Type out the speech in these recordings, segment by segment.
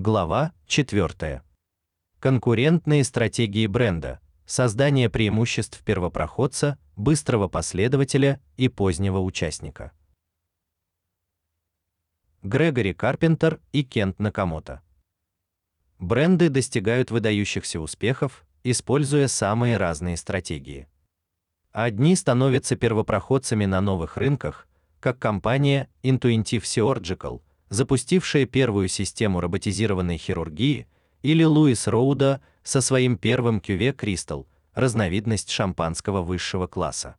Глава 4. Конкурентные стратегии бренда. Создание преимуществ первопроходца, быстрого последователя и позднего участника. Грегори Карпентер и Кент Накамото. Бренды достигают выдающихся успехов, используя самые разные стратегии. Одни становятся первопроходцами на новых рынках, как компания Intuitive Surgical, запустившая первую систему роботизированной хирургии, или Луис Роуда со своим первым кюве Crystal, разновидность шампанского высшего класса.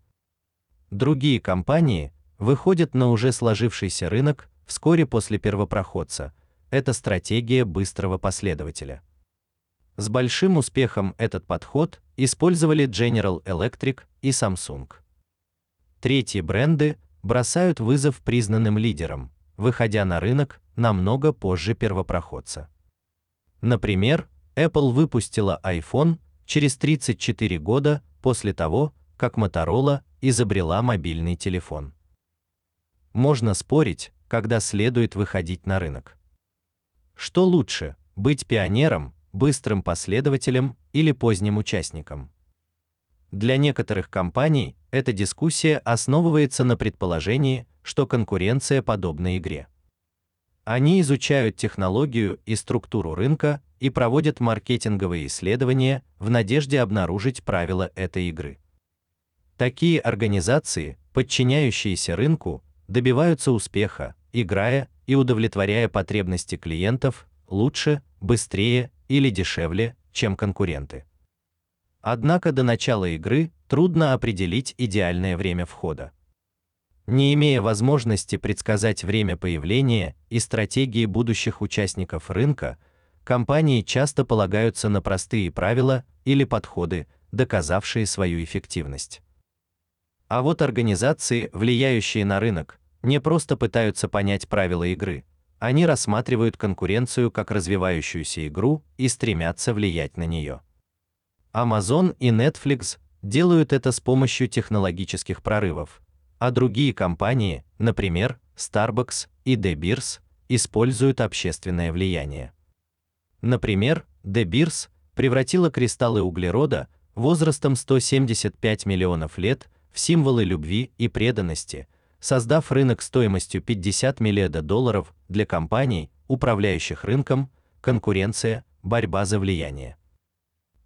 Другие компании выходят на уже сложившийся рынок вскоре после первопроходца, это стратегия быстрого последователя. С большим успехом этот подход использовали General Electric и Samsung. Третьи бренды бросают вызов признанным лидерам, выходя на рынок намного позже первопроходца. Например, Apple выпустила iPhone через 34 года после того, как Motorola изобрела мобильный телефон. Можно спорить, когда следует выходить на рынок. Что лучше: быть пионером, быстрым последователем или поздним участником? Для некоторых компаний эта дискуссия основывается на предположении, что конкуренция подобна игре. Они изучают технологию и структуру рынка и проводят маркетинговые исследования в надежде обнаружить правила этой игры. Такие организации, подчиняющиеся рынку, добиваются успеха, играя и удовлетворяя потребности клиентов лучше, быстрее или дешевле, чем конкуренты. Однако до начала игры трудно определить идеальное время входа. Не имея возможности предсказать время появления и стратегии будущих участников рынка, компании часто полагаются на простые правила или подходы, доказавшие свою эффективность. А вот организации, влияющие на рынок, не просто пытаются понять правила игры, они рассматривают конкуренцию как развивающуюся игру и стремятся влиять на нее. Amazon и Netflix делают это с помощью технологических прорывов, а другие компании, например, Starbucks и De Beers, используют общественное влияние. Например, De Beers превратила кристаллы углерода возрастом 175 миллионов лет в символы любви и преданности – создав рынок стоимостью 50 миллиардов долларов для компаний, управляющих рынком, конкуренция, борьба за влияние.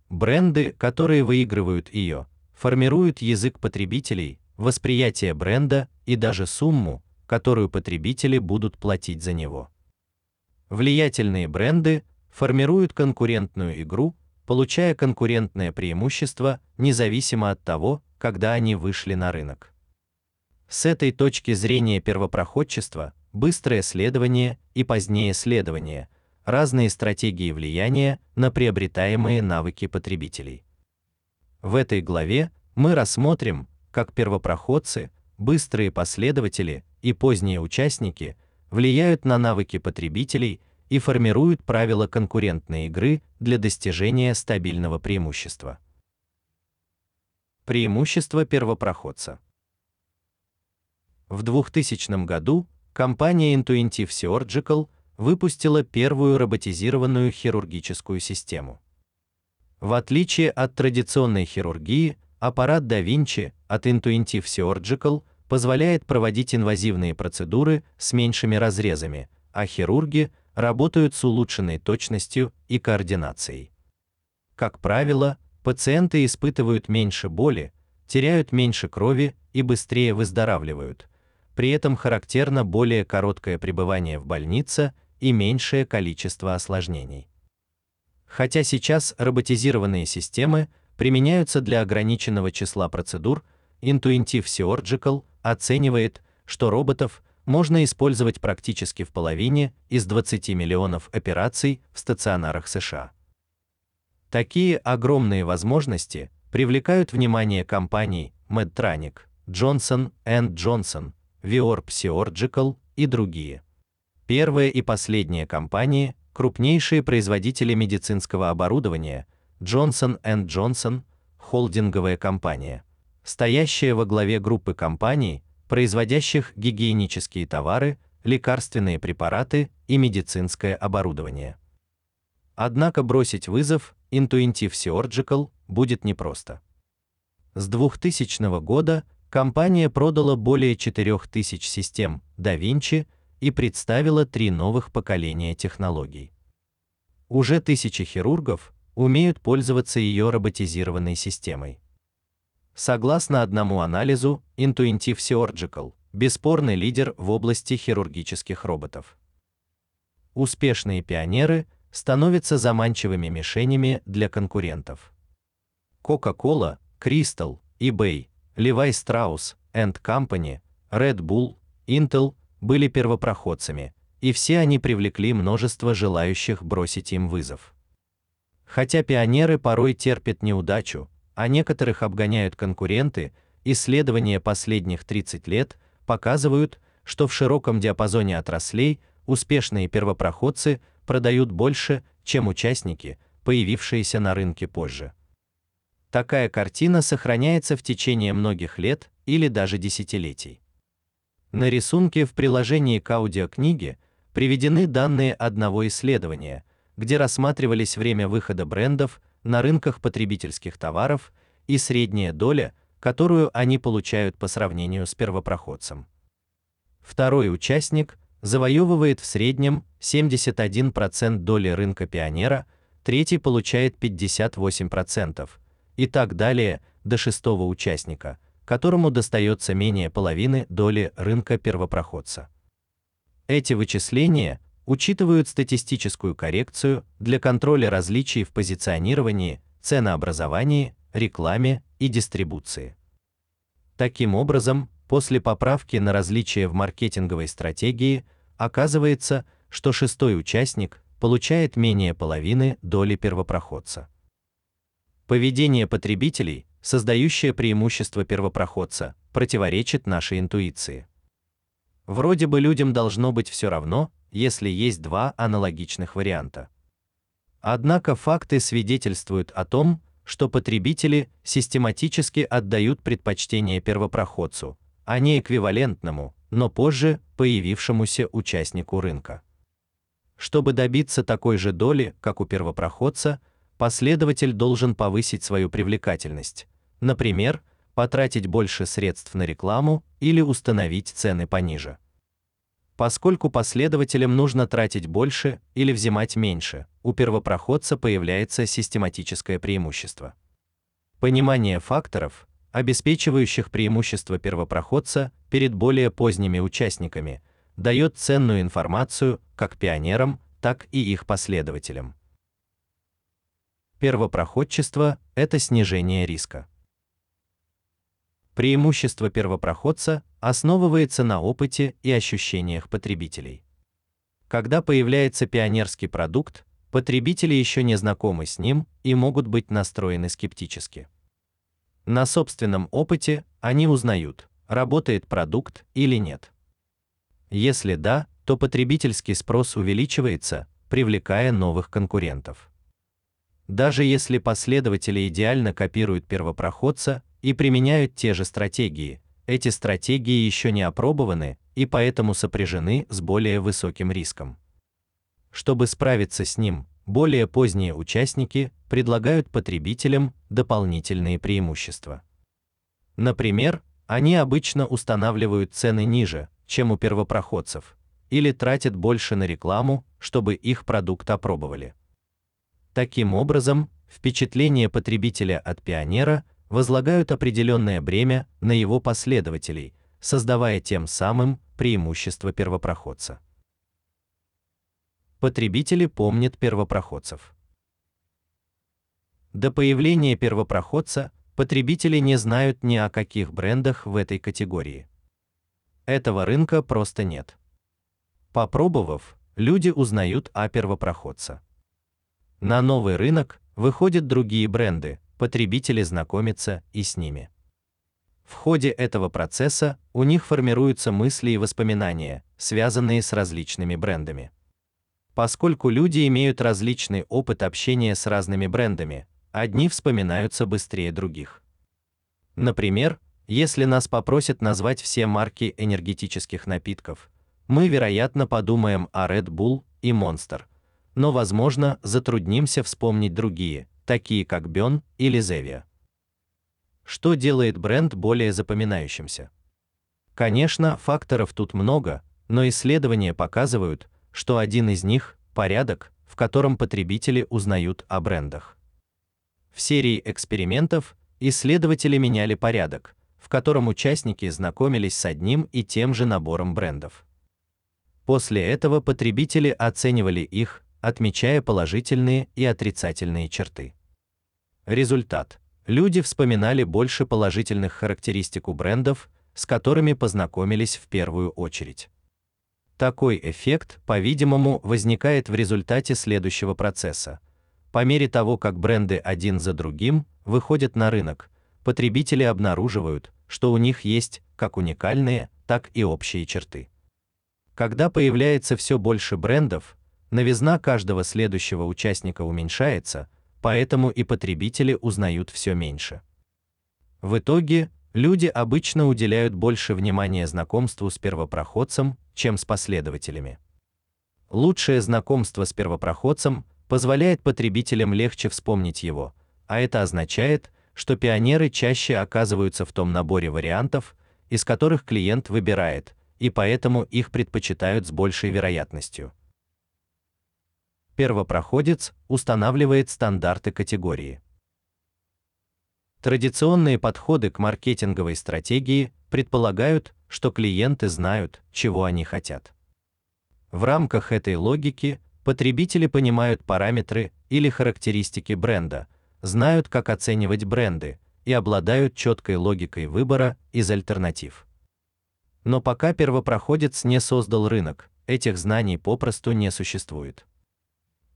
Бренды, которые выигрывают ее, формируют язык потребителей, восприятие бренда и даже сумму, которую потребители будут платить за него. Влиятельные бренды формируют конкурентную игру, получая конкурентное преимущество независимо от того, когда они вышли на рынок. С этой точки зрения первопроходчество, быстрое следование и позднее следование разные стратегии влияния на приобретаемые навыки потребителей. В этой главе мы рассмотрим, как первопроходцы, быстрые последователи и поздние участники влияют на навыки потребителей и формируют правила конкурентной игры для достижения стабильного преимущества. Преимущество первопроходца. В 2000 году компания Intuitive Surgical выпустила первую роботизированную хирургическую систему. В отличие от традиционной хирургии, аппарат Da Vinci от Intuitive Surgical позволяет проводить инвазивные процедуры с меньшими разрезами, а хирурги работают с улучшенной точностью и координацией. Как правило, пациенты испытывают меньше боли, теряют меньше крови и быстрее выздоравливают при этом характерно более короткое пребывание в больнице и меньшее количество осложнений. Хотя сейчас роботизированные системы применяются для ограниченного числа процедур, Intuitive Surgical оценивает, что роботов можно использовать практически в половине из 20 миллионов операций в стационарах США. Такие огромные возможности привлекают внимание компаний Medtronic, Johnson Johnson, Vior Surgical и другие. Первая и последняя компании, крупнейшие производители медицинского оборудования, Johnson Johnson, холдинговая компания, стоящая во главе группы компаний, производящих гигиенические товары, лекарственные препараты и медицинское оборудование. однако бросить вызов Intuitive Surgical будет непросто. С 2000 года компания продала более 4000 систем Da Vinci и представила три новых поколения технологий. Уже тысячи хирургов умеют пользоваться ее роботизированной системой. Согласно одному анализу, Intuitive Surgical бесспорный лидер в области хирургических роботов. Успешные пионеры становятся заманчивыми мишенями для конкурентов. Coca-Cola, Crystal, eBay, Levi Strauss and Company, Red Bull, Intel были первопроходцами, и все они привлекли множество желающих бросить им вызов. Хотя пионеры порой терпят неудачу, а некоторых обгоняют конкуренты, исследования последних 30 лет показывают, что в широком диапазоне отраслей успешные первопроходцы продают больше, чем участники, появившиеся на рынке позже. Такая картина сохраняется в течение многих лет или даже десятилетий. На рисунке в приложении к аудиокниге приведены данные одного исследования, где рассматривались время выхода брендов на рынках потребительских товаров и средняя доля, которую они получают по сравнению с первопроходцем. Второй участник завоевывает в среднем 71% доли рынка пионера, третий получает 58% и так далее до шестого участника, которому достается менее половины доли рынка первопроходца. Эти вычисления учитывают статистическую коррекцию для контроля различий в позиционировании, ценообразовании, рекламе и дистрибуции. Таким образом, после поправки на различия в маркетинговой стратегии, оказывается, что шестой участник получает менее половины доли первопроходца. Поведение потребителей, создающее преимущество первопроходца, противоречит нашей интуиции. Вроде бы людям должно быть все равно, если есть два аналогичных варианта. Однако факты свидетельствуют о том, что потребители систематически отдают предпочтение первопроходцу, а не эквивалентному, но позже появившемуся участнику рынка. Чтобы добиться такой же доли, как у первопроходца, последователь должен повысить свою привлекательность. Например, потратить больше средств на рекламу или установить цены пониже. Поскольку последователям нужно тратить больше или взимать меньше, у первопроходца появляется систематическое преимущество. Понимание факторов, обеспечивающих преимущество первопроходца перед более поздними участниками, дает ценную информацию как пионерам, так и их последователям. Первопроходчество это снижение риска. Преимущество первопроходца основывается на опыте и ощущениях потребителей. Когда появляется пионерский продукт, потребители еще не знакомы с ним и могут быть настроены скептически. На собственном опыте они узнают, работает продукт или нет. Если да, то потребительский спрос увеличивается, привлекая новых конкурентов. Даже если последователи идеально копируют первопроходца, и применяют те же стратегии. Эти стратегии еще не опробованы и поэтому сопряжены с более высоким риском. Чтобы справиться с ним, более поздние участники предлагают потребителям дополнительные преимущества. Например, они обычно устанавливают цены ниже, чем у первопроходцев, или тратят больше на рекламу, чтобы их продукт опробовали. Таким образом, впечатление потребителя от пионера возлагают определенное бремя на его последователей, создавая тем самым преимущество первопроходца. Потребители помнят первопроходцев. До появления первопроходца потребители не знают ни о каких брендах в этой категории. Этого рынка просто нет. Попробовав, люди узнают о первопроходце. На новый рынок выходят другие бренды, потребители знакомятся и с ними. В ходе этого процесса у них формируются мысли и воспоминания, связанные с различными брендами. Поскольку люди имеют различный опыт общения с разными брендами, одни вспоминаются быстрее других. Например, если нас попросят назвать все марки энергетических напитков, мы, вероятно, подумаем о Red Bull и Monster, но, возможно, затруднимся вспомнить другие, такие как Бён или Зевия. Что делает бренд более запоминающимся? Конечно, факторов тут много, но исследования показывают, что один из них порядок, в котором потребители узнают о брендах. В серии экспериментов исследователи меняли порядок, в котором участники знакомились с одним и тем же набором брендов. После этого потребители оценивали их, отмечая положительные и отрицательные черты. Результат: люди вспоминали больше положительных характеристик у брендов, с которыми познакомились в первую очередь. Такой эффект, по-видимому, возникает в результате следующего процесса. По мере того, как бренды один за другим выходят на рынок, потребители обнаруживают, что у них есть как уникальные, так и общие черты. Когда появляется все больше брендов, новизна каждого следующего участника уменьшается, поэтому и потребители узнают все меньше. В итоге люди обычно уделяют больше внимания знакомству с первопроходцем, чем с последователями. Лучшее знакомство с первопроходцем позволяет потребителям легче вспомнить его, а это означает, что пионеры чаще оказываются в том наборе вариантов, из которых клиент выбирает, и поэтому их предпочитают с большей вероятностью. Первопроходец устанавливает стандарты категории. Традиционные подходы к маркетинговой стратегии предполагают, что клиенты знают, чего они хотят. В рамках этой логики потребители понимают параметры или характеристики бренда, знают, как оценивать бренды и обладают четкой логикой выбора из альтернатив. Но пока первопроходец не создал рынок, этих знаний попросту не существует.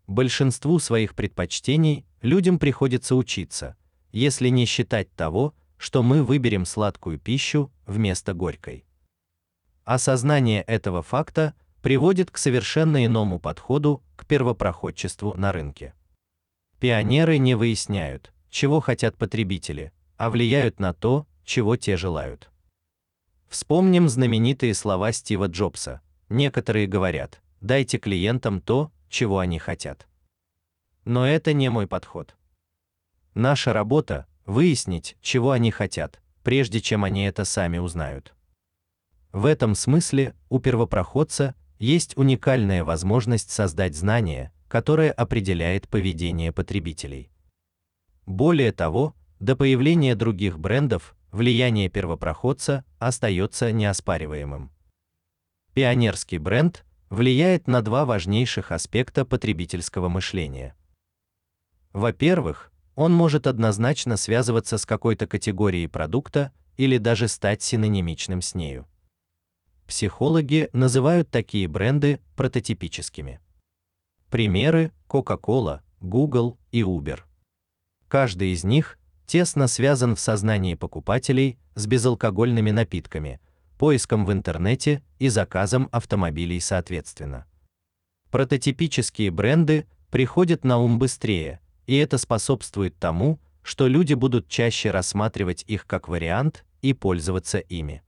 Большинству своих предпочтений людям приходится учиться, если не считать того, что мы выберем сладкую пищу вместо горькой. Осознание этого факта приводит к совершенно иному подходу к первопроходчеству на рынке. Пионеры не выясняют, чего хотят потребители, а влияют на то, чего те желают. Вспомним знаменитые слова Стива Джобса. Некоторые говорят: "Дайте клиентам то, чего они хотят". Но это не мой подход. Наша работа выяснить, чего они хотят, прежде чем они это сами узнают. В этом смысле у первопроходца есть уникальная возможность создать знание, которое определяет поведение потребителей. Более того, до появления других брендов влияние первопроходца остается неоспариваемым. Пионерский бренд влияет на два важнейших аспекта потребительского мышления. Во-первых, он может однозначно связываться с какой-то категорией продукта или даже стать синонимичным с нею. Психологи называют такие бренды прототипическими. Примеры: Coca-Cola, Google и Uber. Каждый из них тесно связан в сознании покупателей с безалкогольными напитками, поиском в интернете и заказом автомобилей соответственно. Прототипические бренды приходят на ум быстрее, и это способствует тому, что люди будут чаще рассматривать их как вариант и пользоваться ими.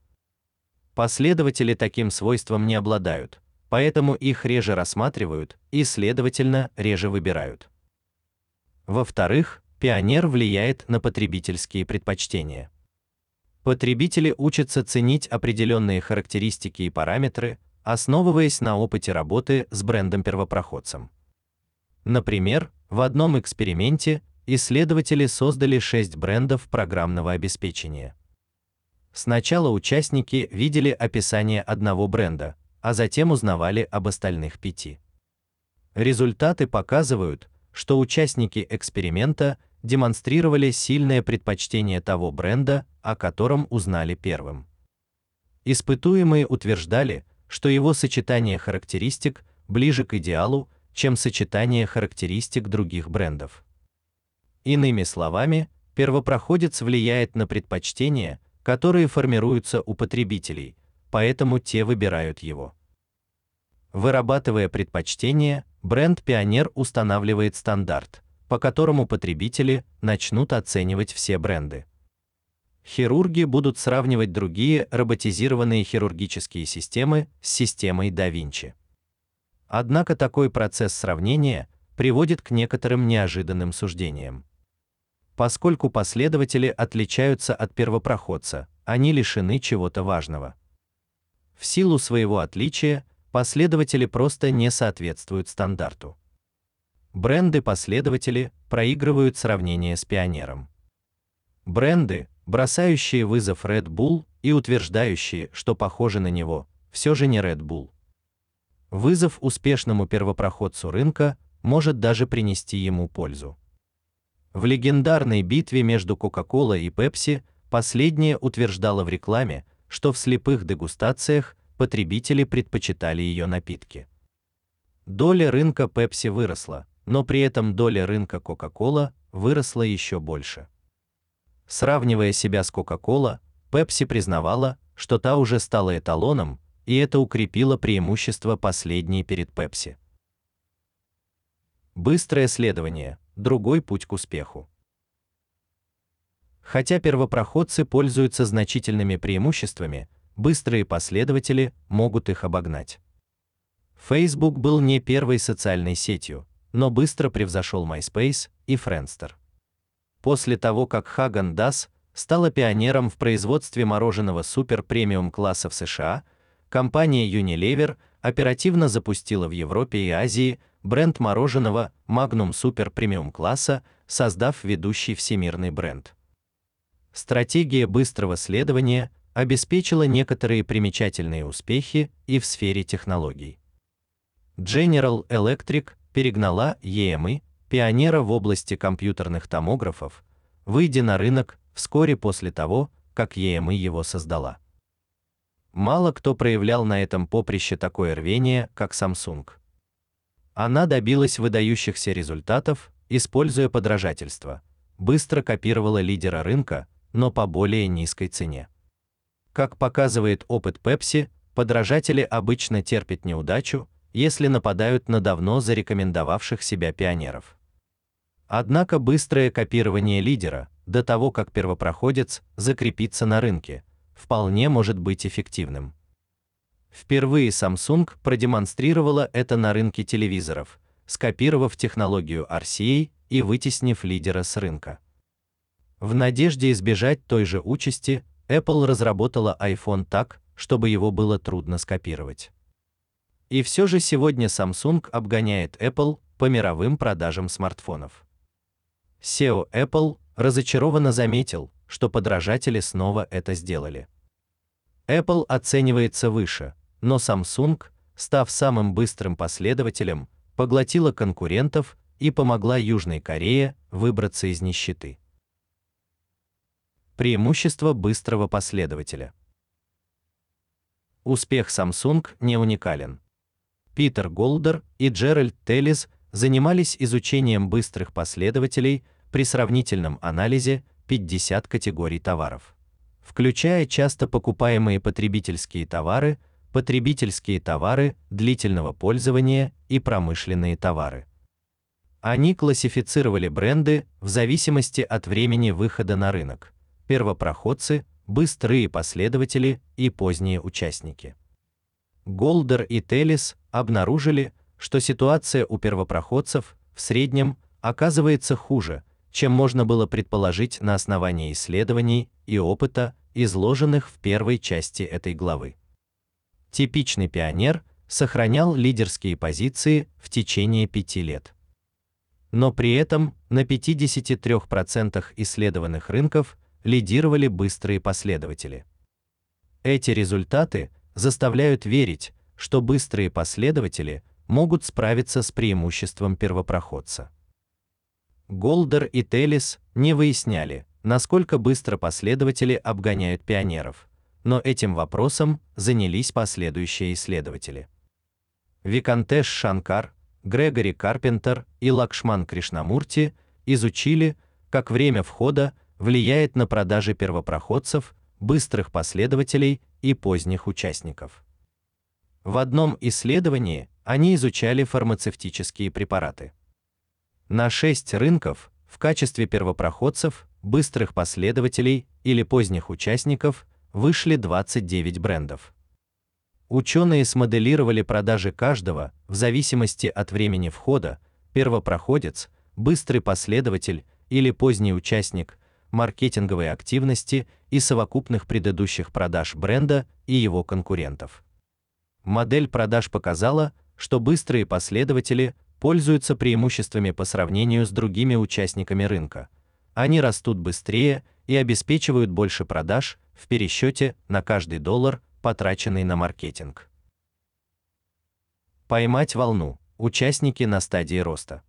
Последователи таким свойством не обладают, поэтому их реже рассматривают и, следовательно, реже выбирают. Во-вторых, Пионер влияет на потребительские предпочтения. Потребители учатся ценить определенные характеристики и параметры, основываясь на опыте работы с брендом-первопроходцем. Например, в одном эксперименте исследователи создали 6 брендов программного обеспечения. Сначала участники видели описание одного бренда, а затем узнавали об остальных пяти. Результаты показывают, что участники эксперимента демонстрировали сильное предпочтение того бренда, о котором узнали первым. Испытуемые утверждали, что его сочетание характеристик ближе к идеалу, чем сочетание характеристик других брендов. Иными словами, первопроходец влияет на предпочтения, которые формируются у потребителей, поэтому те выбирают его. Вырабатывая предпочтения, бренд-пионер устанавливает стандарт, по которому потребители начнут оценивать все бренды. Хирурги будут сравнивать другие роботизированные хирургические системы с системой Da Vinci. Однако такой процесс сравнения приводит к некоторым неожиданным суждениям. Поскольку последователи отличаются от первопроходца, они лишены чего-то важного. В силу своего отличия последователи просто не соответствуют стандарту. Бренды-последователи проигрывают сравнение с пионером. Бренды, бросающие вызов Red Bull и утверждающие, что похожи на него, все же не Red Bull. Вызов успешному первопроходцу рынка может даже принести ему пользу. В легендарной битве между Coca-Cola и Pepsi последняя утверждала в рекламе, что в слепых дегустациях потребители предпочитали ее напитки. Доля рынка Pepsi выросла, но при этом доля рынка Coca-Cola выросла еще больше. Сравнивая себя с Coca-Cola, Pepsi признавала, что та уже стала эталоном, и это укрепило преимущество последней перед Pepsi. Быстрое следование другой путь к успеху. Хотя первопроходцы пользуются значительными преимуществами, быстрые последователи могут их обогнать. Facebook был не первой социальной сетью, но быстро превзошел MySpace и Friendster. После того, как Hagen Dazs стала пионером в производстве мороженого супер премиум класса в США, компания Unilever оперативно запустила в Европе и Азии бренд мороженого Magnum Super Premium класса, создав ведущий всемирный бренд. Стратегия быстрого следования обеспечила некоторые примечательные успехи и в сфере технологий. General Electric перегнала EMI, пионера в области компьютерных томографов, выйдя на рынок вскоре после того, как EMI его создала. Мало кто проявлял на этом поприще такое рвение, как Samsung. Она добилась выдающихся результатов, используя подражательство. Быстро копировала лидера рынка, но по более низкой цене. Как показывает опыт Pepsi, подражатели обычно терпят неудачу, если нападают на давно зарекомендовавших себя пионеров. Однако быстрое копирование лидера до того, как первопроходец закрепится на рынке, вполне может быть эффективным. Впервые Samsung продемонстрировала это на рынке телевизоров, скопировав технологию RCA и вытеснив лидера с рынка. В надежде избежать той же участи, Apple разработала iPhone так, чтобы его было трудно скопировать. И все же сегодня Samsung обгоняет Apple по мировым продажам смартфонов. SEO Apple разочарованно заметил, что подражатели снова это сделали. Apple оценивается выше, но Samsung, став самым быстрым последователем, поглотила конкурентов и помогла Южной Корее выбраться из нищеты. Преимущество быстрого последователя. Успех Samsung не уникален. Питер Голдер и Джеральд Теллис занимались изучением быстрых последователей при сравнительном анализе 50 категорий товаров, включая часто покупаемые потребительские товары, потребительские товары длительного пользования и промышленные товары. Они классифицировали бренды в зависимости от времени выхода на рынок: первопроходцы, быстрые последователи и поздние участники. Голдер и Теллис обнаружили, что ситуация у первопроходцев в среднем оказывается хуже, чем можно было предположить на основании исследований и опыта, изложенных в первой части этой главы. Типичный пионер сохранял лидерские позиции в течение пяти лет. Но при этом на 53% исследованных рынков лидировали быстрые последователи. Эти результаты заставляют верить, что быстрые последователи могут справиться с преимуществом первопроходца. Голдер и Теллис не выясняли, насколько быстро последователи обгоняют пионеров, но этим вопросом занялись последующие исследователи. Викантеш Шанкар, Грегори Карпентер и Лакшман Кришнамурти изучили, как время входа влияет на продажи первопроходцев, быстрых последователей и поздних участников. В одном исследовании они изучали фармацевтические препараты. На 6 рынков в качестве первопроходцев, быстрых последователей или поздних участников вышли 29 брендов. Ученые смоделировали продажи каждого в зависимости от времени входа, первопроходец, быстрый последователь или поздний участник маркетинговой активности и совокупных предыдущих продаж бренда и его конкурентов. Модель продаж показала, что быстрые последователи пользуются преимуществами по сравнению с другими участниками рынка. Они растут быстрее и обеспечивают больше продаж в пересчете на каждый доллар, потраченный на маркетинг. Поймать волну. Участники на стадии роста.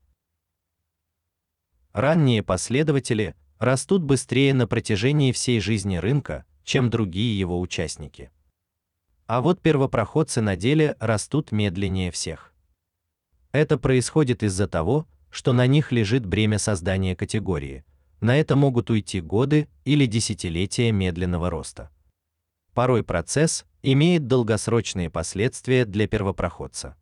Ранние последователи растут быстрее на протяжении всей жизни рынка, чем другие его участники. А вот первопроходцы на деле растут медленнее всех. Это происходит из-за того, что на них лежит бремя создания категории. На это могут уйти годы или десятилетия медленного роста. Порой процесс имеет долгосрочные последствия для первопроходца.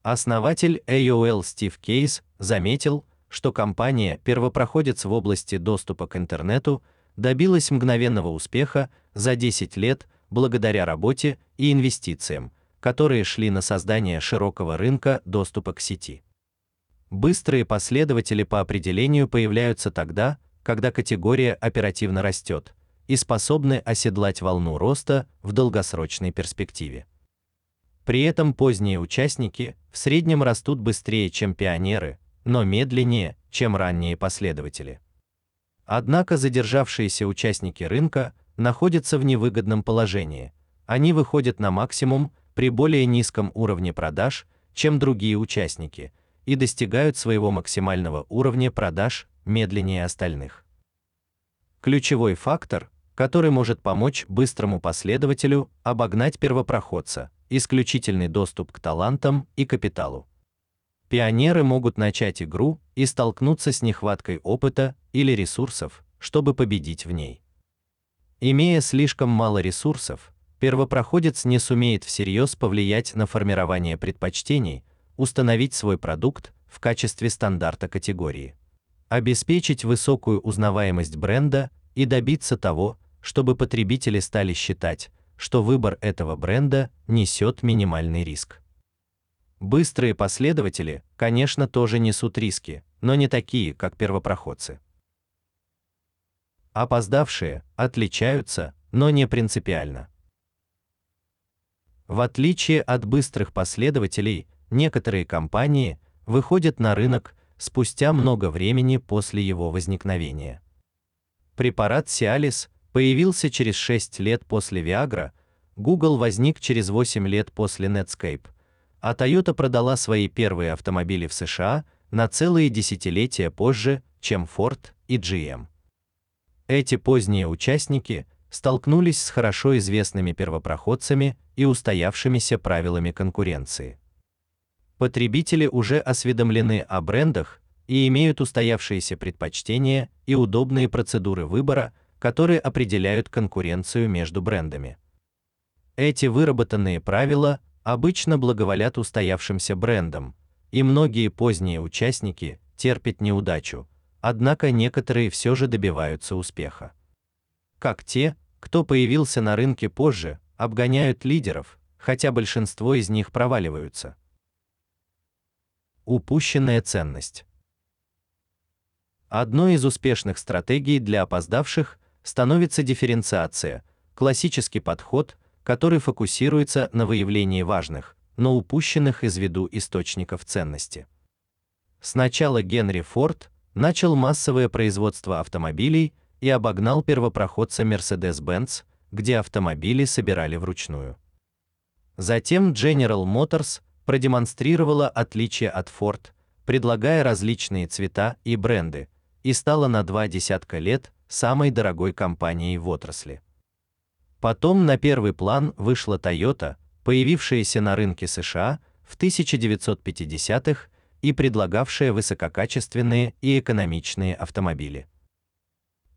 Основатель AOL Стив Кейс заметил, что компания первопроходец в области доступа к интернету добилась мгновенного успеха за 10 лет благодаря работе и инвестициям, которые шли на создание широкого рынка доступа к сети. Быстрые последователи по определению появляются тогда, когда категория оперативно растет и способны оседлать волну роста в долгосрочной перспективе. При этом поздние участники в среднем растут быстрее, чем пионеры, но медленнее, чем ранние последователи. Однако задержавшиеся участники рынка находятся в невыгодном положении. Они выходят на максимум при более низком уровне продаж, чем другие участники, и достигают своего максимального уровня продаж медленнее остальных. Ключевой фактор, который может помочь быстрому последователю обогнать первопроходца, исключительный доступ к талантам и капиталу. Пионеры могут начать игру и столкнуться с нехваткой опыта или ресурсов, чтобы победить в ней. Имея слишком мало ресурсов, первопроходец не сумеет всерьез повлиять на формирование предпочтений, установить свой продукт в качестве стандарта категории, обеспечить высокую узнаваемость бренда и добиться того, чтобы потребители стали считать, что выбор этого бренда несет минимальный риск. Быстрые последователи, конечно, тоже несут риски, но не такие, как первопроходцы. Опоздавшие отличаются, но не принципиально. В отличие от быстрых последователей, некоторые компании выходят на рынок спустя много времени после его возникновения. Препарат Cialis появился через 6 лет после Viagra, Google возник через 8 лет после Netscape, а Toyota продала свои первые автомобили в США на целые десятилетия позже, чем Ford и GM. Эти поздние участники столкнулись с хорошо известными первопроходцами и устоявшимися правилами конкуренции. Потребители уже осведомлены о брендах и имеют устоявшиеся предпочтения и удобные процедуры выбора, которые определяют конкуренцию между брендами. Эти выработанные правила обычно благоволят устоявшимся брендам, и многие поздние участники терпят неудачу, однако некоторые все же добиваются успеха. Как те, кто появился на рынке позже, обгоняют лидеров, хотя большинство из них проваливаются. Упущенная ценность. Одной из успешных стратегий для опоздавших становится дифференциация, классический подход, который фокусируется на выявлении важных, но упущенных из виду источников ценности. Сначала Генри Форд начал массовое производство автомобилей и обогнал первопроходца Mercedes-Benz, где автомобили собирали вручную. Затем General Motors продемонстрировала отличие от Ford, предлагая различные цвета и бренды, и стала на два десятка лет самой дорогой компанией в отрасли. Потом на первый план вышла Toyota, появившаяся на рынке США в 1950-х и предлагавшая высококачественные и экономичные автомобили.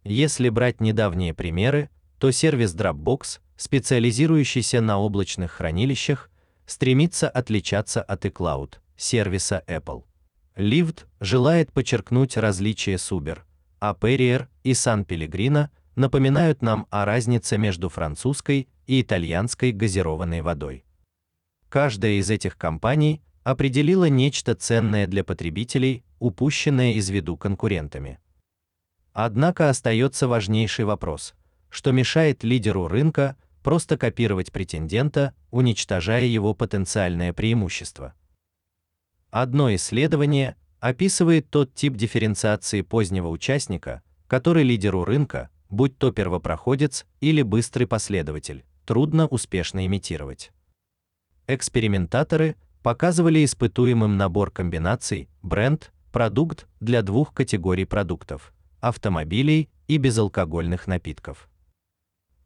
Если брать недавние примеры, то сервис Dropbox, специализирующийся на облачных хранилищах, стремится отличаться от iCloud, сервиса Apple. Lyft желает подчеркнуть различия с Uber, а Perrier и San Pellegrino напоминают нам о разнице между французской и итальянской газированной водой. каждая из этих компаний определила нечто ценное для потребителей, упущенное из виду конкурентами. Однако остается важнейший вопрос: что мешает лидеру рынка просто копировать претендента, уничтожая его потенциальное преимущество? Одно исследование описывает тот тип дифференциации позднего участника, который лидеру рынка, будь то первопроходец или быстрый последователь, трудно успешно имитировать. Экспериментаторы показывали испытуемым набор комбинаций бренд, продукт для двух категорий продуктов: автомобилей и безалкогольных напитков.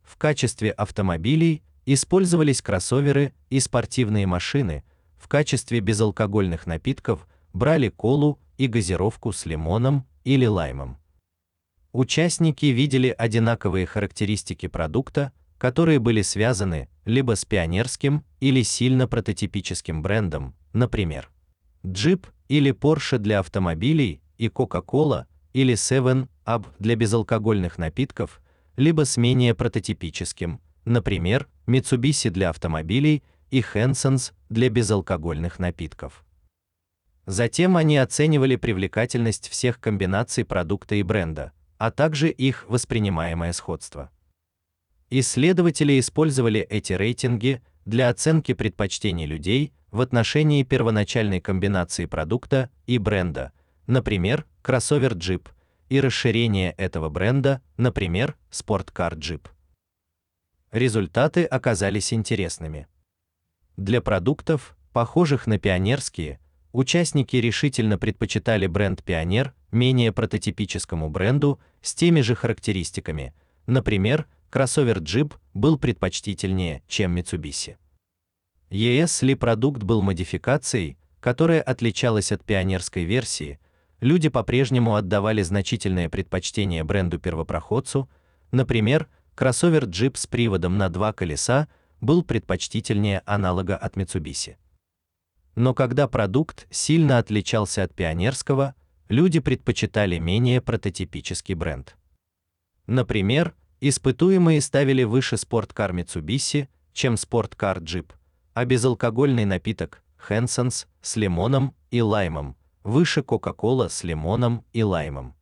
В качестве автомобилей использовались кроссоверы и спортивные машины, в качестве безалкогольных напитков брали колу и газировку с лимоном или лаймом. Участники видели одинаковые характеристики продукта, которые были связаны либо с пионерским или сильно прототипическим брендом, например, Jeep или Porsche для автомобилей и Coca-Cola или 7-Up для безалкогольных напитков, либо с менее прототипическим, например, Mitsubishi для автомобилей и Henson's для безалкогольных напитков. Затем они оценивали привлекательность всех комбинаций продукта и бренда, а также их воспринимаемое сходство. Исследователи использовали эти рейтинги для оценки предпочтений людей в отношении первоначальной комбинации продукта и бренда, например, кроссовер Jeep, и расширения этого бренда, например, спорткар Jeep. Результаты оказались интересными. Для продуктов, похожих на пионерские, участники решительно предпочитали бренд Пионер менее прототипическому бренду с теми же характеристиками, например, кроссовер Jeep был предпочтительнее, чем Mitsubishi. ES продукт был модификацией, которая отличалась от пионерской версии. Люди по-прежнему отдавали значительное предпочтение бренду-первопроходцу. Например, кроссовер Jeep с приводом на два колеса был предпочтительнее аналога от Mitsubishi. Но когда продукт сильно отличался от пионерского, люди предпочитали менее прототипический бренд. Например, Испытуемые ставили выше спорткар Mitsubishi, чем спорткар Jeep, а безалкогольный напиток Henson's с лимоном и лаймом выше Coca-Cola с лимоном и лаймом.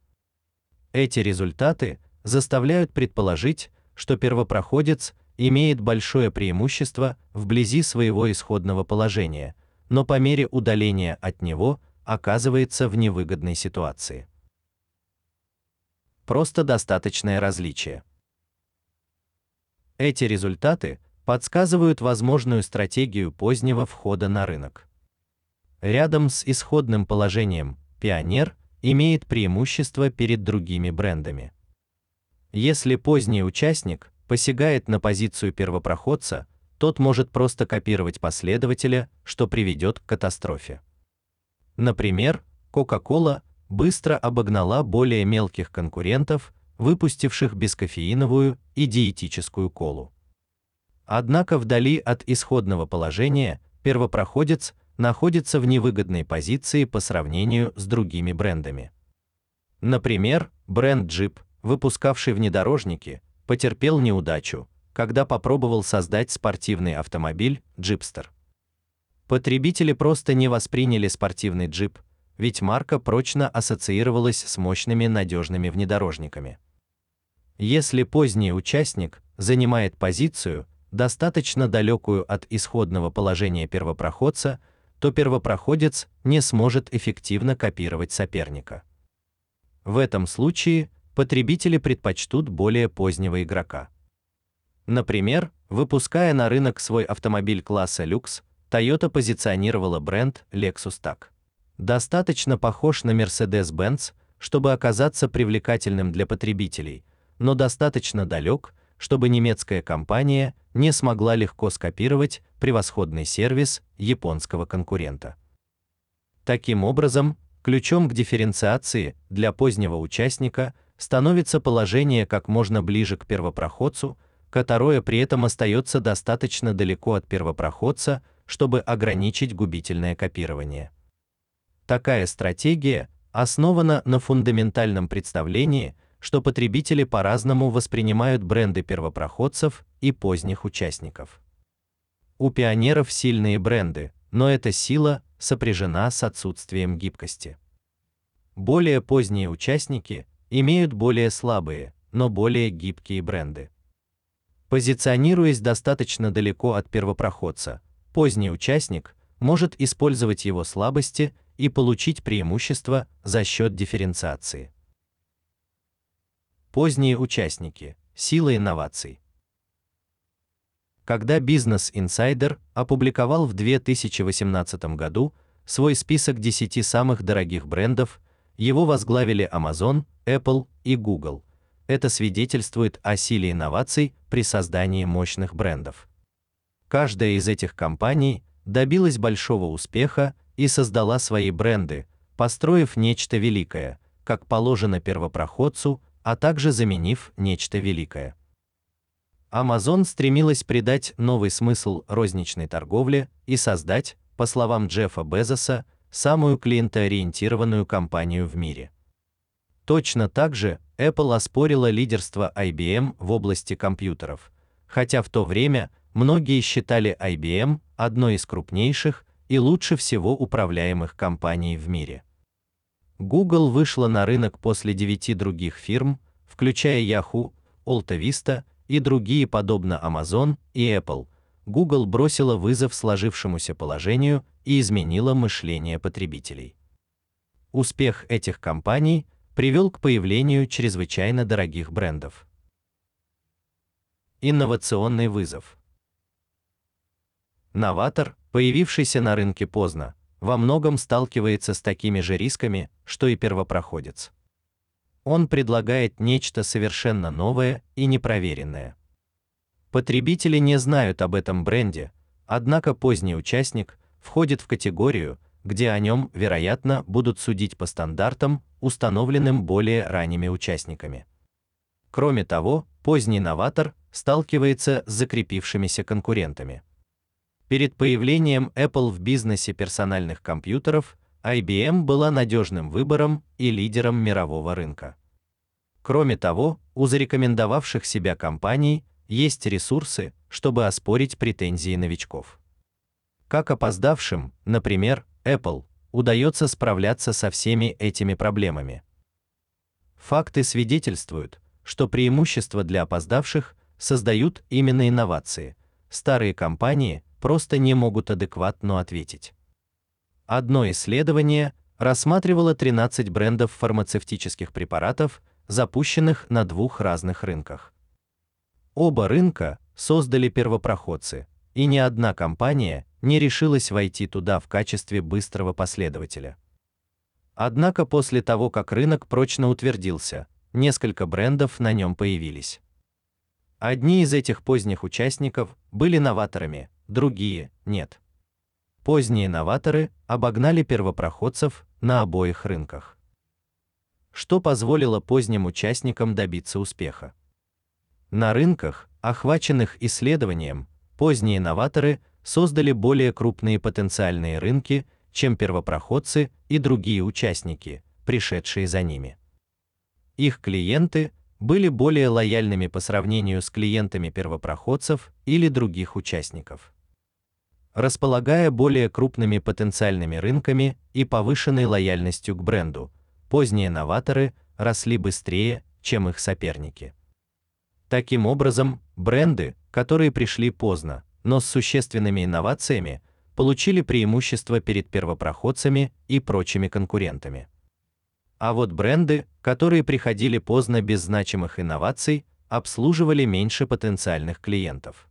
Эти результаты заставляют предположить, что первопроходец имеет большое преимущество вблизи своего исходного положения, но по мере удаления от него оказывается в невыгодной ситуации. Просто достаточное различие. Эти результаты подсказывают возможную стратегию позднего входа на рынок. Рядом с исходным положением Пионер имеет преимущество перед другими брендами. Если поздний участник посягает на позицию первопроходца, тот может просто копировать последователя, что приведет к катастрофе. Например, Coca-Cola быстро обогнала более мелких конкурентов выпустивших бескофеиновую и диетическую колу. Однако вдали от исходного положения первопроходец находится в невыгодной позиции по сравнению с другими брендами. Например, бренд Jeep, выпускавший внедорожники, потерпел неудачу, когда попробовал создать спортивный автомобиль Jeepster. Потребители просто не восприняли спортивный Jeep, ведь марка прочно ассоциировалась с мощными надежными внедорожниками. Если поздний участник занимает позицию, достаточно далекую от исходного положения первопроходца, то первопроходец не сможет эффективно копировать соперника. В этом случае потребители предпочтут более позднего игрока. Например, выпуская на рынок свой автомобиль класса люкс, Toyota позиционировала бренд Lexus так. Достаточно похож на Mercedes-Benz, чтобы оказаться привлекательным для потребителей, но достаточно далек, чтобы немецкая компания не смогла легко скопировать превосходный сервис японского конкурента. Таким образом, ключом к дифференциации для позднего участника становится положение как можно ближе к первопроходцу, которое при этом остается достаточно далеко от первопроходца, чтобы ограничить губительное копирование. Такая стратегия основана на фундаментальном представлении, что потребители по-разному воспринимают бренды первопроходцев и поздних участников. У пионеров сильные бренды, но эта сила сопряжена с отсутствием гибкости. Более поздние участники имеют более слабые, но более гибкие бренды. Позиционируясь достаточно далеко от первопроходца, поздний участник может использовать его слабости и получить преимущество за счет дифференциации. Поздние участники. Сила инноваций. Когда Business Insider опубликовал в 2018 году свой список 10 самых дорогих брендов, его возглавили Amazon, Apple и Google. Это свидетельствует о силе инноваций при создании мощных брендов. Каждая из этих компаний добилась большого успеха и создала свои бренды, построив нечто великое, как положено первопроходцу, а также заменив нечто великое. Amazon стремилась придать новый смысл розничной торговле и создать, по словам Джеффа Безоса, самую клиентоориентированную компанию в мире. Точно так же Apple оспорила лидерство IBM в области компьютеров, хотя в то время многие считали IBM одной из крупнейших и лучше всего управляемых компаний в мире. Google вышла на рынок после девяти других фирм, включая Yahoo, Alta Vista и другие подобно Amazon и Apple. Google бросила вызов сложившемуся положению и изменила мышление потребителей. Успех этих компаний привел к появлению чрезвычайно дорогих брендов. Инновационный вызов. Новатор, появившийся на рынке поздно, во многом сталкивается с такими же рисками, что и первопроходец. Он предлагает нечто совершенно новое и непроверенное. Потребители не знают об этом бренде, однако поздний участник входит в категорию, где о нем, вероятно, будут судить по стандартам, установленным более ранними участниками. Кроме того, поздний новатор сталкивается с закрепившимися конкурентами. Перед появлением Apple в бизнесе персональных компьютеров IBM была надежным выбором и лидером мирового рынка. Кроме того, у зарекомендовавших себя компаний есть ресурсы, чтобы оспорить претензии новичков. Как опоздавшим, например, Apple, удается справляться со всеми этими проблемами. Факты свидетельствуют, что преимущество для опоздавших создают именно инновации. Старые компании просто не могут адекватно ответить. Одно исследование рассматривало 13 брендов фармацевтических препаратов, запущенных на двух разных рынках. Оба рынка создали первопроходцы, и ни одна компания не решилась войти туда в качестве быстрого последователя. Однако после того, как рынок прочно утвердился, несколько брендов на нем появились. Одни из этих поздних участников были новаторами, другие нет. Поздние новаторы обогнали первопроходцев на обоих рынках. Что позволило поздним участникам добиться успеха? На рынках, охваченных исследованием, поздние новаторы создали более крупные потенциальные рынки, чем первопроходцы и другие участники, пришедшие за ними. Их клиенты были более лояльными по сравнению с клиентами первопроходцев или других участников располагая более крупными потенциальными рынками и повышенной лояльностью к бренду. Поздние новаторы росли быстрее, чем их соперники. Таким образом, бренды, которые пришли поздно, но с существенными инновациями, получили преимущество перед первопроходцами и прочими конкурентами. А вот бренды, которые приходили поздно без значимых инноваций, обслуживали меньше потенциальных клиентов.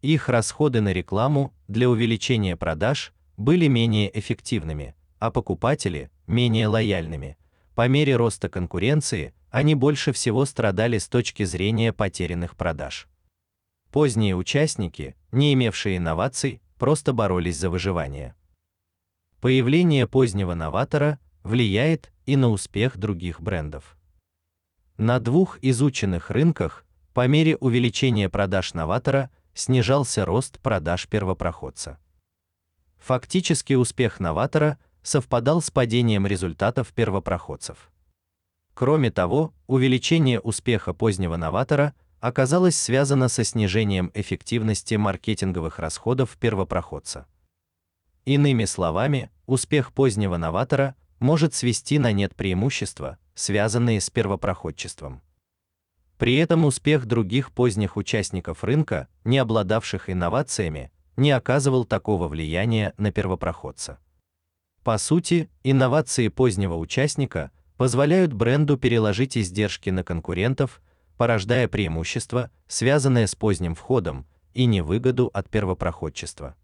Их расходы на рекламу для увеличения продаж были менее эффективными, а покупатели менее лояльными. По мере роста конкуренции они больше всего страдали с точки зрения потерянных продаж. Поздние участники, не имевшие инноваций, просто боролись за выживание. Появление позднего новатора влияет и на успех других брендов. На двух изученных рынках по мере увеличения продаж новатора снижался рост продаж первопроходца. Фактически успех новатора совпадал с падением результатов первопроходцев. Кроме того, увеличение успеха позднего новатора оказалось связано со снижением эффективности маркетинговых расходов первопроходца. Иными словами, успех позднего новатора может свести на нет преимущества, связанные с первопроходчеством. При этом успех других поздних участников рынка, не обладавших инновациями, не оказывал такого влияния на первопроходца. По сути, инновации позднего участника позволяют бренду переложить издержки на конкурентов, порождая преимущество, связанное с поздним входом, и невыгоду от первопроходчества.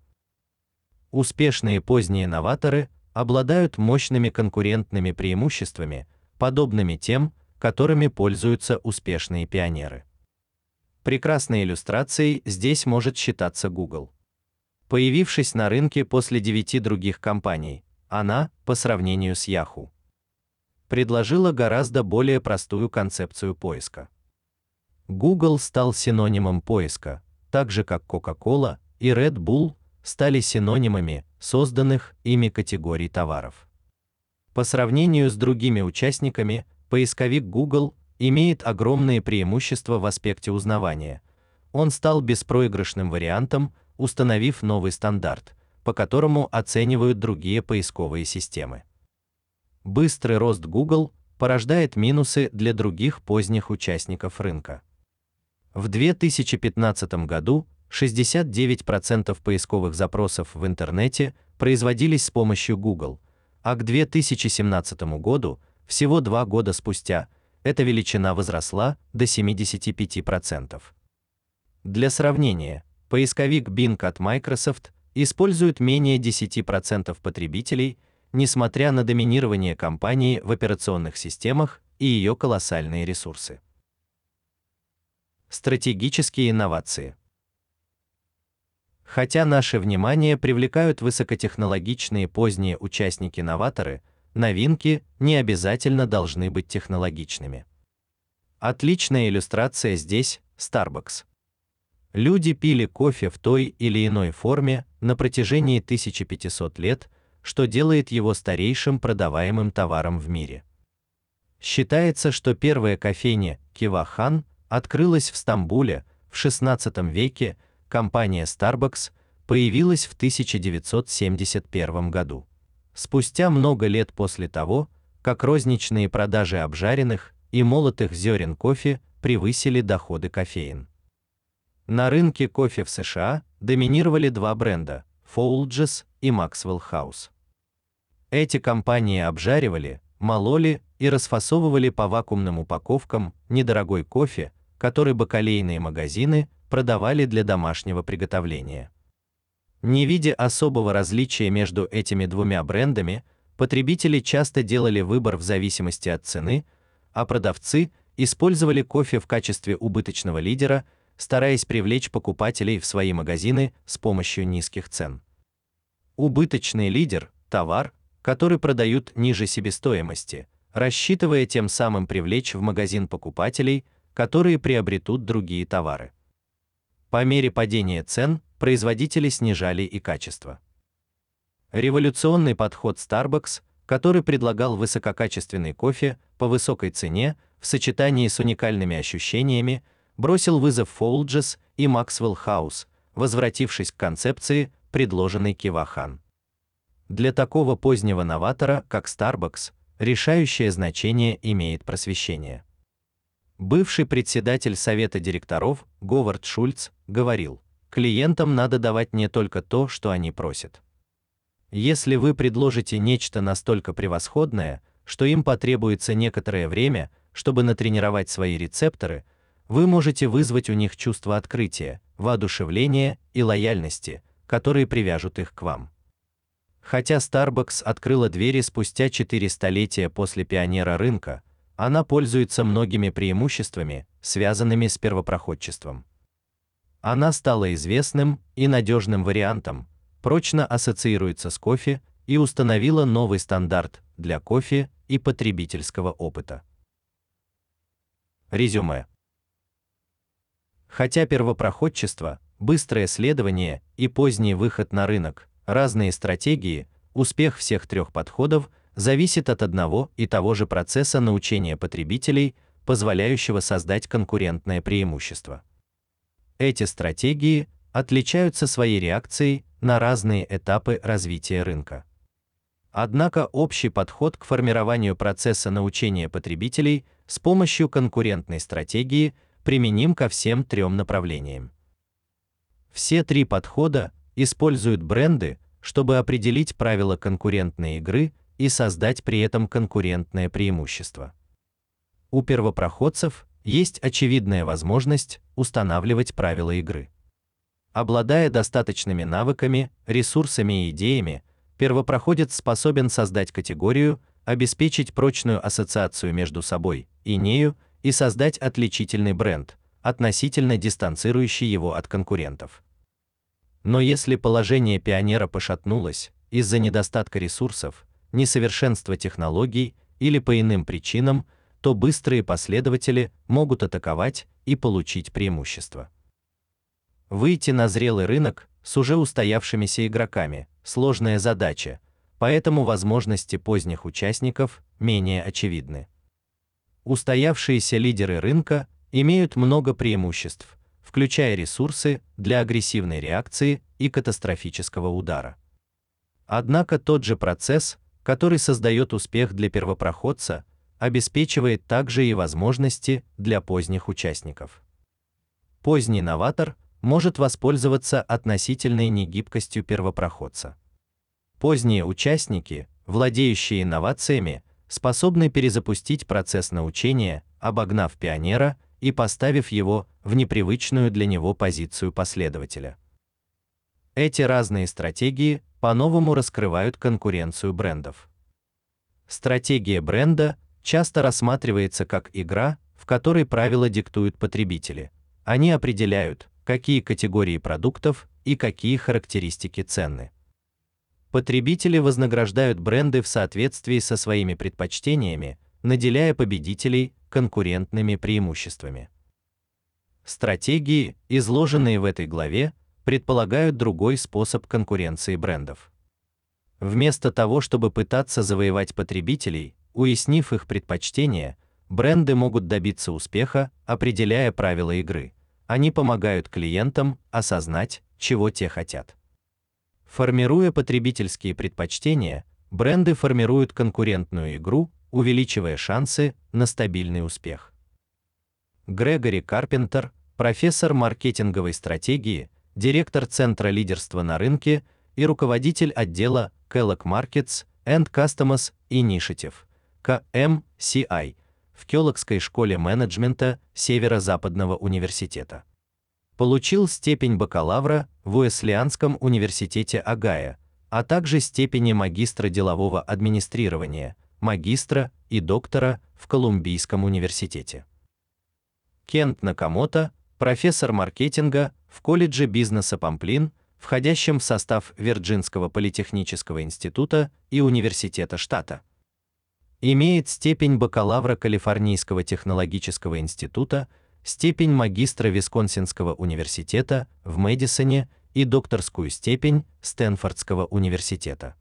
Успешные поздние новаторы обладают мощными конкурентными преимуществами, подобными тем, которыми пользуются успешные пионеры. Прекрасной иллюстрацией здесь может считаться Google. Появившись на рынке после девяти других компаний, она, по сравнению с Yahoo, предложила гораздо более простую концепцию поиска. Google стал синонимом поиска, так же как Coca-Cola и Red Bull стали синонимами созданных ими категорий товаров. По сравнению с другими участниками, поисковик Google имеет огромные преимущества в аспекте узнавания. Он стал беспроигрышным вариантом, установив новый стандарт, по которому оценивают другие поисковые системы. Быстрый рост Google порождает минусы для других поздних участников рынка. В 2015 году 69% поисковых запросов в интернете производились с помощью Google, а к 2017 году всего два года спустя эта величина возросла до 75%. Для сравнения, поисковик Bing от Microsoft использует менее 10% потребителей, несмотря на доминирование компании в операционных системах и ее колоссальные ресурсы. Стратегические инновации. Хотя наше внимание привлекают высокотехнологичные поздние участники-новаторы, новинки не обязательно должны быть технологичными. Отличная иллюстрация здесь Starbucks. Люди пили кофе в той или иной форме на протяжении 1500 лет, что делает его старейшим продаваемым товаром в мире. Считается, что первая кофейня Кивахан открылась в Стамбуле в XVI веке. Компания Starbucks появилась в 1971 году спустя много лет после того, как розничные продажи обжаренных и молотых зерен кофе превысили доходы кофеин. На рынке кофе в США доминировали два бренда: Folgers и Maxwell House. Эти компании обжаривали, мололи и расфасовывали по вакуумным упаковкам недорогой кофе, который бакалейные магазины продавали для домашнего приготовления. Не видя особого различия между этими двумя брендами, потребители часто делали выбор в зависимости от цены, а продавцы использовали кофе в качестве убыточного лидера, стараясь привлечь покупателей в свои магазины с помощью низких цен. Убыточный лидер товар, который продают ниже себестоимости, рассчитывая тем самым привлечь в магазин покупателей, которые приобретут другие товары. По мере падения цен производители снижали и качество. Революционный подход Starbucks, который предлагал высококачественный кофе по высокой цене в сочетании с уникальными ощущениями, бросил вызов Folgers и Maxwell House, возвратившись к концепции, предложенной Кивахан. Для такого позднего новатора, как Starbucks, решающее значение имеет просвещение. Бывший председатель совета директоров Говард Шульц говорил: Клиентам надо давать не только то, что они просят. Если вы предложите нечто настолько превосходное, что им потребуется некоторое время, чтобы натренировать свои рецепторы, вы можете вызвать у них чувство открытия, воодушевления и лояльности, которые привяжут их к вам. Хотя Starbucks открыла двери спустя четыре столетия после пионера рынка, она пользуется многими преимуществами, связанными с первопроходчеством. Она стала известным и надежным вариантом, прочно ассоциируется с кофе и установила новый стандарт для кофе и потребительского опыта. Резюме. Хотя первопроходчество, быстрое следование и поздний выход на рынок разные стратегии, успех всех трех подходов зависит от одного и того же процесса научения потребителей позволяющего создать конкурентное преимущество. Эти стратегии отличаются своей реакцией на разные этапы развития рынка. Однако общий подход к формированию процесса научения потребителей с помощью конкурентной стратегии применим ко всем трем направлениям. Все три подхода используют бренды, чтобы определить правила конкурентной игры и создать при этом конкурентное преимущество. У первопроходцев есть очевидная возможность устанавливать правила игры. Обладая достаточными навыками, ресурсами и идеями, первопроходец способен создать категорию, обеспечить прочную ассоциацию между собой и нею и создать отличительный бренд, относительно дистанцирующий его от конкурентов. Но если положение пионера пошатнулось из-за недостатка ресурсов, несовершенства технологий или по иным причинам, то быстрые последователи могут атаковать и получить преимущество. Выйти на зрелый рынок с уже устоявшимися игроками сложная задача, поэтому возможности поздних участников менее очевидны. Устоявшиеся лидеры рынка имеют много преимуществ, включая ресурсы для агрессивной реакции и катастрофического удара. Однако тот же процесс, который создает успех для первопроходца, обеспечивает также и возможности для поздних участников. Поздний новатор может воспользоваться относительной негибкостью первопроходца. Поздние участники, владеющие инновациями, способны перезапустить процесс научения, обогнав пионера и поставив его в непривычную для него позицию последователя. Эти разные стратегии по-новому раскрывают конкуренцию брендов. Стратегия бренда часто рассматривается как игра, в которой правила диктуют потребители. Они определяют, какие категории продуктов и какие характеристики ценны. Потребители вознаграждают бренды в соответствии со своими предпочтениями, наделяя победителей конкурентными преимуществами. Стратегии, изложенные в этой главе, предполагают другой способ конкуренции брендов. Вместо того, чтобы пытаться завоевать потребителей, уяснив их предпочтения, бренды могут добиться успеха, определяя правила игры. Они помогают клиентам осознать, чего те хотят. Формируя потребительские предпочтения, бренды формируют конкурентную игру, увеличивая шансы на стабильный успех. Грегори Карпентер, профессор маркетинговой стратегии, директор Центра лидерства на рынке и руководитель отдела Kellogg Markets and Customers Initiative (KMCI) в Келлогской школе менеджмента Северо-Западного университета. Получил степень бакалавра в Уэслианском университете Огайо, а также степени магистра делового администрирования магистра и доктора в Колумбийском университете. Кент Накамото, профессор маркетинга в колледже бизнеса Памплин, входящем в состав Вирджинского политехнического института и университета штата. Имеет степень бакалавра Калифорнийского технологического института, степень магистра Висконсинского университета в Мэдисоне и докторскую степень Стэнфордского университета.